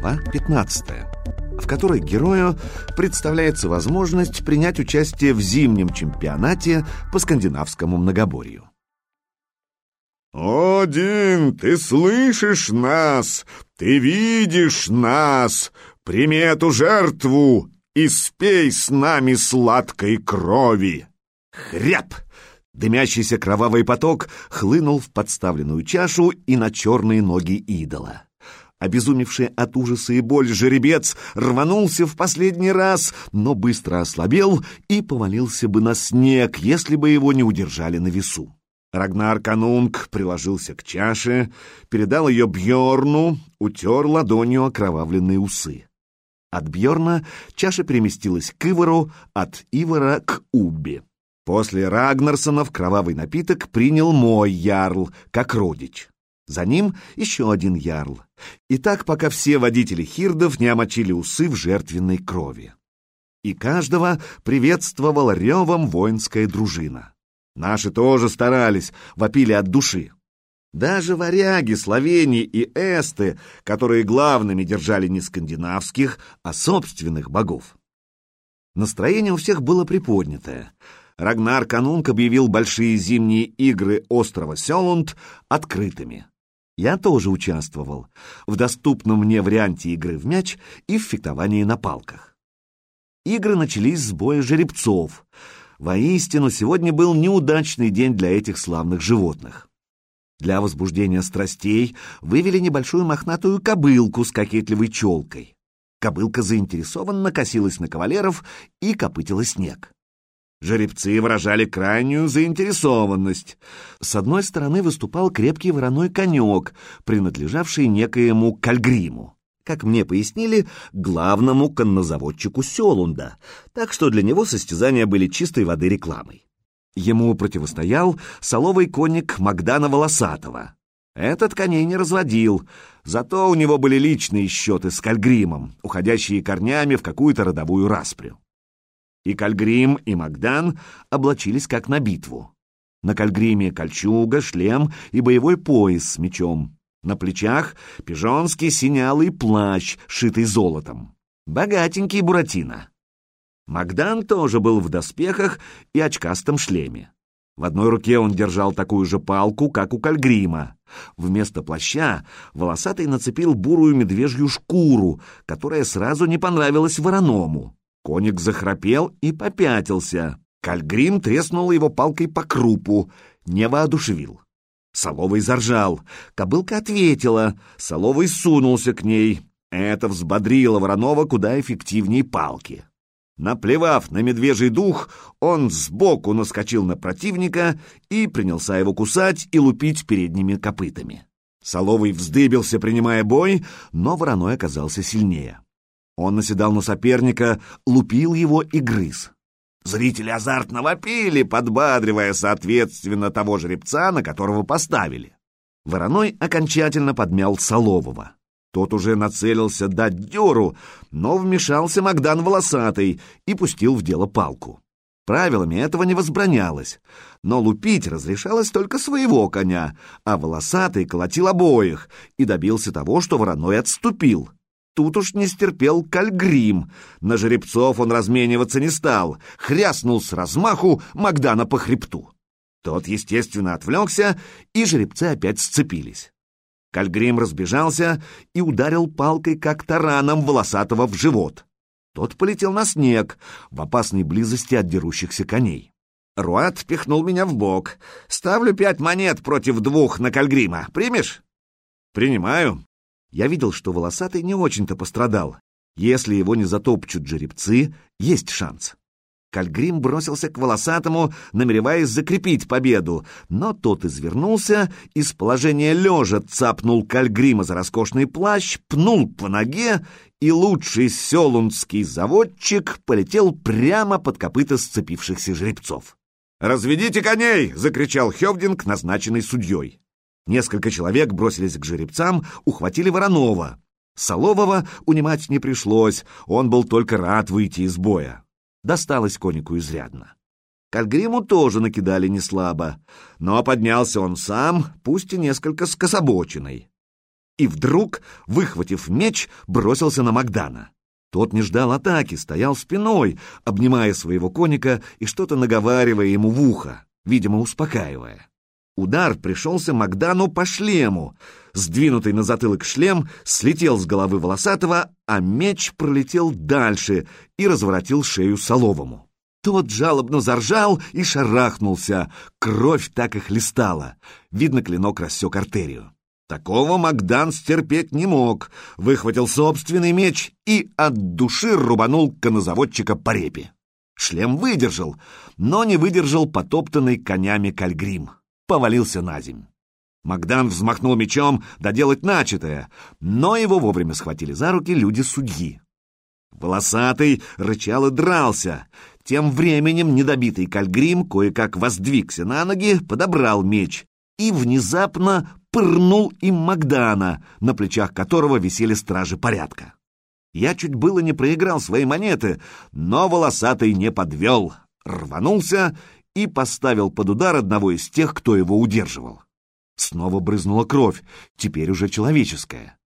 Глава 15, в которой герою представляется возможность принять участие в зимнем чемпионате по скандинавскому многоборью. «Один, ты слышишь нас? Ты видишь нас? Прими эту жертву и спей с нами сладкой крови!» Хряп! Дымящийся кровавый поток хлынул в подставленную чашу и на черные ноги идола. Обезумевший от ужаса и боли жеребец рванулся в последний раз, но быстро ослабел и повалился бы на снег, если бы его не удержали на весу. Рагнар Канунг приложился к чаше, передал ее Бьорну, утер ладонью окровавленные усы. От Бьорна чаша переместилась к Ивару, от Ивара к Убби. После Рагнарсонов кровавый напиток принял мой ярл, как родич. За ним еще один ярл. И так, пока все водители хирдов не омочили усы в жертвенной крови. И каждого приветствовала ревом воинская дружина. Наши тоже старались, вопили от души. Даже варяги, словени и эсты, которые главными держали не скандинавских, а собственных богов. Настроение у всех было приподнятое. Рагнар Канунг объявил большие зимние игры острова Селунд открытыми. Я тоже участвовал в доступном мне варианте игры в мяч и в фехтовании на палках. Игры начались с боя жеребцов. Воистину, сегодня был неудачный день для этих славных животных. Для возбуждения страстей вывели небольшую мохнатую кобылку с кокетливой челкой. Кобылка заинтересованно косилась на кавалеров и копытила снег. Жеребцы выражали крайнюю заинтересованность. С одной стороны выступал крепкий вороной конек, принадлежавший некоему Кальгриму, как мне пояснили, главному коннозаводчику Селунда, так что для него состязания были чистой воды рекламой. Ему противостоял соловый конник Магдана Волосатого. Этот коней не разводил, зато у него были личные счеты с Кальгримом, уходящие корнями в какую-то родовую распрю. И Кальгрим, и Магдан облачились как на битву. На Кальгриме кольчуга, шлем и боевой пояс с мечом. На плечах пижонский синялый плащ, шитый золотом. Богатенький Буратино. Магдан тоже был в доспехах и очкастом шлеме. В одной руке он держал такую же палку, как у Кальгрима. Вместо плаща волосатый нацепил бурую медвежью шкуру, которая сразу не понравилась вороному. Коник захрапел и попятился. Кальгрим треснул его палкой по крупу, не воодушевил. Соловый заржал. Кобылка ответила. Соловый сунулся к ней. Это взбодрило Воронова куда эффективнее палки. Наплевав на медвежий дух, он сбоку наскочил на противника и принялся его кусать и лупить передними копытами. Соловый вздыбился, принимая бой, но вороной оказался сильнее. Он наседал на соперника, лупил его и грыз. Зрители азартно вопили, подбадривая соответственно того жеребца, на которого поставили. Вороной окончательно подмял Солового. Тот уже нацелился дать дёру, но вмешался Магдан Волосатый и пустил в дело палку. Правилами этого не возбранялось, но лупить разрешалось только своего коня, а Волосатый колотил обоих и добился того, что Вороной отступил. Тут уж не стерпел Кальгрим. На жеребцов он размениваться не стал, хряснул с размаху Магдана по хребту. Тот, естественно, отвлекся, и жеребцы опять сцепились. Кальгрим разбежался и ударил палкой, как тараном, волосатого в живот. Тот полетел на снег, в опасной близости от дерущихся коней. Руат пихнул меня в бок. «Ставлю пять монет против двух на Кальгрима. Примешь?» «Принимаю», я видел, что волосатый не очень-то пострадал. Если его не затопчут жеребцы, есть шанс. Кальгрим бросился к волосатому, намереваясь закрепить победу, но тот извернулся, из положения лежа цапнул Кальгрима за роскошный плащ, пнул по ноге, и лучший селундский заводчик полетел прямо под копыта сцепившихся жеребцов. «Разведите коней!» — закричал Хевдинг, назначенный судьей. Несколько человек бросились к жеребцам, ухватили Воронова. Солового унимать не пришлось, он был только рад выйти из боя. Досталось конику изрядно. Кальгриму тоже накидали неслабо, но поднялся он сам, пусть и несколько скособоченный. и вдруг, выхватив меч, бросился на Магдана. Тот не ждал атаки, стоял спиной, обнимая своего коника и что-то наговаривая ему в ухо, видимо, успокаивая. Удар пришелся Магдану по шлему. Сдвинутый на затылок шлем слетел с головы волосатого, а меч пролетел дальше и разворотил шею Соловому. Тот жалобно заржал и шарахнулся. Кровь так и хлестала. Видно, клинок рассек артерию. Такого Магдан стерпеть не мог. Выхватил собственный меч и от души рубанул конозаводчика по репе. Шлем выдержал, но не выдержал потоптанный конями кальгрим. Повалился на земь. Магдан взмахнул мечом доделать начатое, но его вовремя схватили за руки люди-судьи. Волосатый рычал и дрался. Тем временем недобитый кальгрим кое-как воздвигся на ноги, подобрал меч и внезапно пырнул им Магдана, на плечах которого висели стражи порядка. Я чуть было не проиграл свои монеты, но волосатый не подвел, рванулся и поставил под удар одного из тех, кто его удерживал. Снова брызнула кровь, теперь уже человеческая.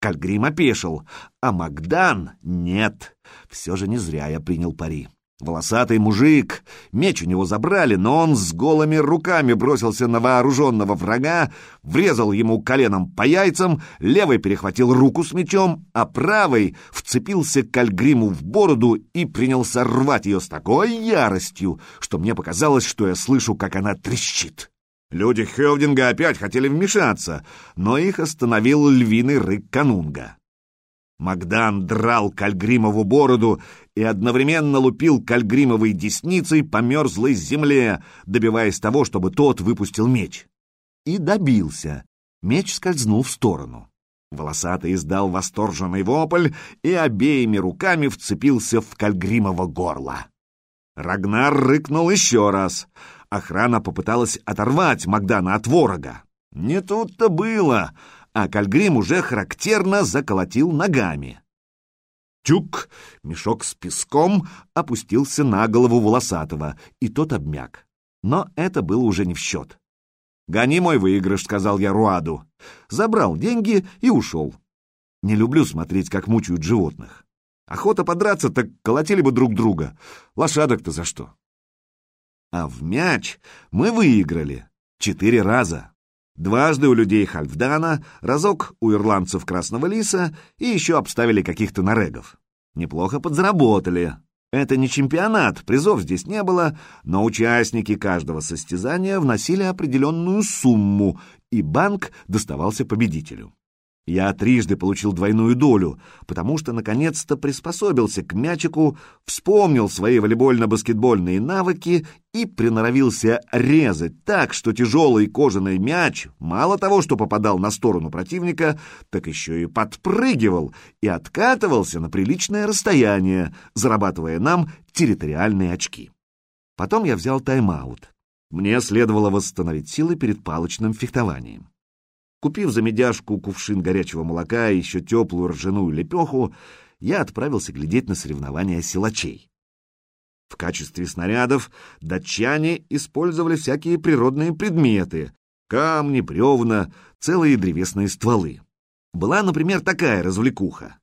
Кальгрим опешил, а Магдан нет. Все же не зря я принял пари. Волосатый мужик, меч у него забрали, но он с голыми руками бросился на вооруженного врага, врезал ему коленом по яйцам, левой перехватил руку с мечом, а правой вцепился к Альгриму в бороду и принялся рвать ее с такой яростью, что мне показалось, что я слышу, как она трещит. Люди Хевдинга опять хотели вмешаться, но их остановил львиный рык канунга. Магдан драл Кальгримову бороду и одновременно лупил Кальгримовой десницей по мерзлой земле, добиваясь того, чтобы тот выпустил меч. И добился. Меч скользнул в сторону. Волосатый издал восторженный вопль и обеими руками вцепился в Кальгримово горло. Рагнар рыкнул еще раз. Охрана попыталась оторвать Магдана от ворога. Не тут-то было а Кальгрим уже характерно заколотил ногами. Тюк, мешок с песком, опустился на голову волосатого, и тот обмяк. Но это было уже не в счет. «Гони мой выигрыш», — сказал я Руаду. Забрал деньги и ушел. Не люблю смотреть, как мучают животных. Охота подраться, так колотили бы друг друга. Лошадок-то за что? А в мяч мы выиграли. Четыре раза. Дважды у людей Хальфдана, разок у ирландцев Красного Лиса и еще обставили каких-то нарегов. Неплохо подзаработали. Это не чемпионат, призов здесь не было, но участники каждого состязания вносили определенную сумму, и банк доставался победителю. Я трижды получил двойную долю, потому что наконец-то приспособился к мячику, вспомнил свои волейбольно-баскетбольные навыки и приноровился резать так, что тяжелый кожаный мяч мало того, что попадал на сторону противника, так еще и подпрыгивал и откатывался на приличное расстояние, зарабатывая нам территориальные очки. Потом я взял тайм-аут. Мне следовало восстановить силы перед палочным фехтованием. Купив за медяшку кувшин горячего молока и еще теплую ржаную лепеху, я отправился глядеть на соревнования силачей. В качестве снарядов датчане использовали всякие природные предметы — камни, бревна, целые древесные стволы. Была, например, такая развлекуха.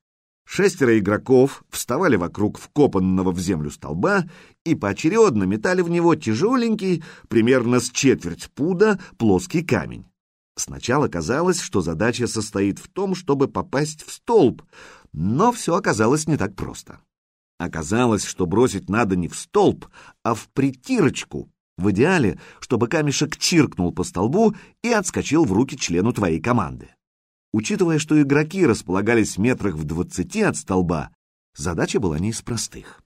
Шестеро игроков вставали вокруг вкопанного в землю столба и поочередно метали в него тяжеленький, примерно с четверть пуда, плоский камень. Сначала казалось, что задача состоит в том, чтобы попасть в столб, но все оказалось не так просто. Оказалось, что бросить надо не в столб, а в притирочку, в идеале, чтобы камешек чиркнул по столбу и отскочил в руки члену твоей команды. Учитывая, что игроки располагались в метрах в двадцати от столба, задача была не из простых.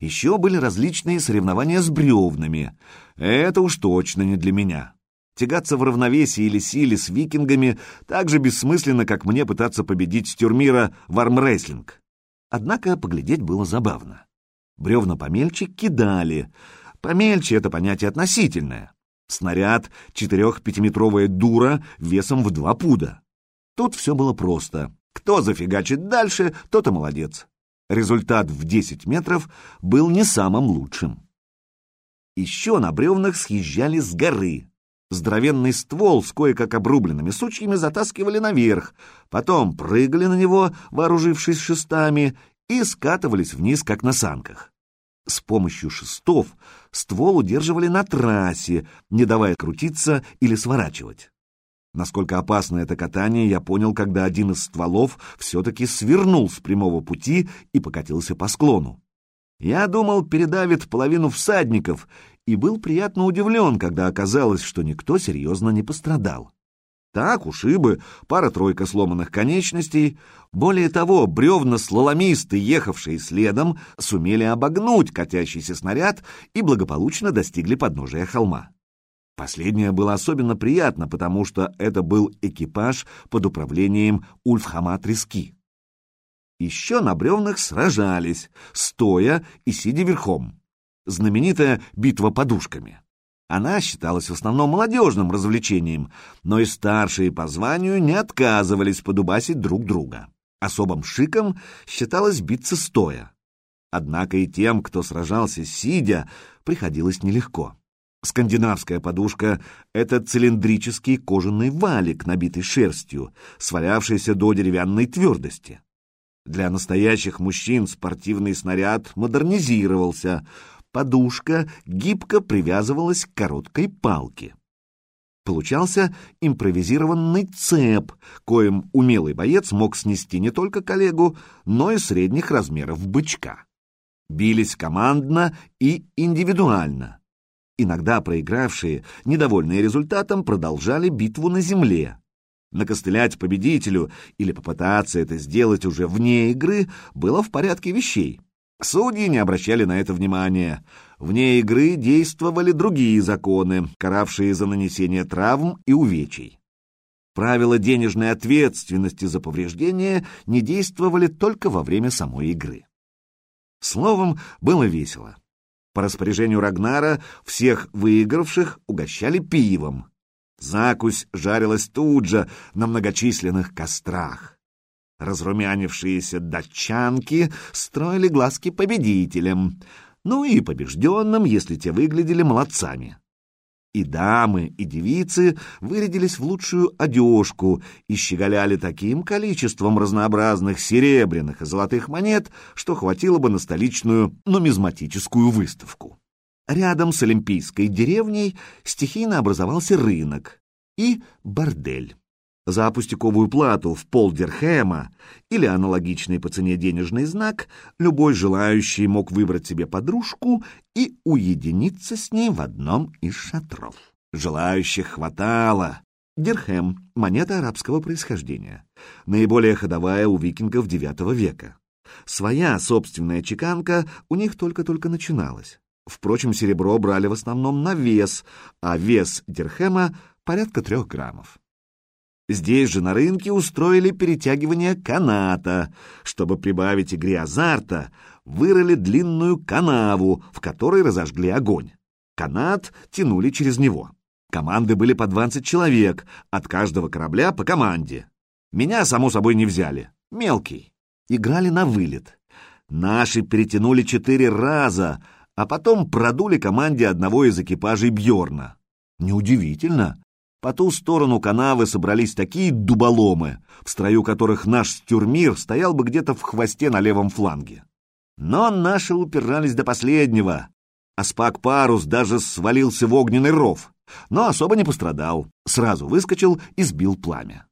Еще были различные соревнования с бревнами. Это уж точно не для меня. Тягаться в равновесии или силе с викингами так же бессмысленно, как мне пытаться победить тюрмира в армрейслинг. Однако поглядеть было забавно. Бревна помельче кидали. Помельче — это понятие относительное. Снаряд — четырех-пятиметровая дура весом в два пуда. Тут все было просто. Кто зафигачит дальше, тот и молодец. Результат в 10 метров был не самым лучшим. Еще на бревнах съезжали с горы. Здоровенный ствол с кое-как обрубленными сучьями затаскивали наверх, потом прыгали на него, вооружившись шестами, и скатывались вниз, как на санках. С помощью шестов ствол удерживали на трассе, не давая крутиться или сворачивать. Насколько опасно это катание, я понял, когда один из стволов все-таки свернул с прямого пути и покатился по склону. Я думал, передавит половину всадников, и был приятно удивлен, когда оказалось, что никто серьезно не пострадал. Так, ушибы, пара-тройка сломанных конечностей. Более того, бревна-слаломисты, ехавшие следом, сумели обогнуть катящийся снаряд и благополучно достигли подножия холма. Последнее было особенно приятно, потому что это был экипаж под управлением Ульфхама Трески. Еще на бревнах сражались, стоя и сидя верхом. Знаменитая битва подушками. Она считалась в основном молодежным развлечением, но и старшие по званию не отказывались подубасить друг друга. Особым шиком считалось биться стоя. Однако и тем, кто сражался сидя, приходилось нелегко. Скандинавская подушка — это цилиндрический кожаный валик, набитый шерстью, свалявшийся до деревянной твердости. Для настоящих мужчин спортивный снаряд модернизировался, подушка гибко привязывалась к короткой палке. Получался импровизированный цеп, коим умелый боец мог снести не только коллегу, но и средних размеров бычка. Бились командно и индивидуально. Иногда проигравшие, недовольные результатом, продолжали битву на земле. Накостылять победителю или попытаться это сделать уже вне игры было в порядке вещей. Судьи не обращали на это внимания. Вне игры действовали другие законы, каравшие за нанесение травм и увечий. Правила денежной ответственности за повреждения не действовали только во время самой игры. Словом, было весело. По распоряжению Рагнара всех выигравших угощали пивом. Закусь жарилась тут же на многочисленных кострах. Разрумянившиеся датчанки строили глазки победителям, ну и побежденным, если те выглядели молодцами. И дамы, и девицы вырядились в лучшую одежку и щеголяли таким количеством разнообразных серебряных и золотых монет, что хватило бы на столичную нумизматическую выставку. Рядом с Олимпийской деревней стихийно образовался рынок и бордель. За пустяковую плату в полдерхема или аналогичный по цене денежный знак любой желающий мог выбрать себе подружку и уединиться с ней в одном из шатров. Желающих хватало. Дирхем — монета арабского происхождения, наиболее ходовая у викингов IX века. Своя собственная чеканка у них только-только начиналась. Впрочем, серебро брали в основном на вес, а вес дирхема — порядка трех граммов. Здесь же на рынке устроили перетягивание каната. Чтобы прибавить игре азарта, вырыли длинную канаву, в которой разожгли огонь. Канат тянули через него. Команды были по 20 человек, от каждого корабля по команде. Меня, само собой, не взяли. Мелкий. Играли на вылет. Наши перетянули четыре раза, а потом продули команде одного из экипажей Бьорна. Неудивительно. По ту сторону канавы собрались такие дуболомы, в строю которых наш стюрмир стоял бы где-то в хвосте на левом фланге. Но наши упирались до последнего, а Спак-парус даже свалился в огненный ров, но особо не пострадал, сразу выскочил и сбил пламя.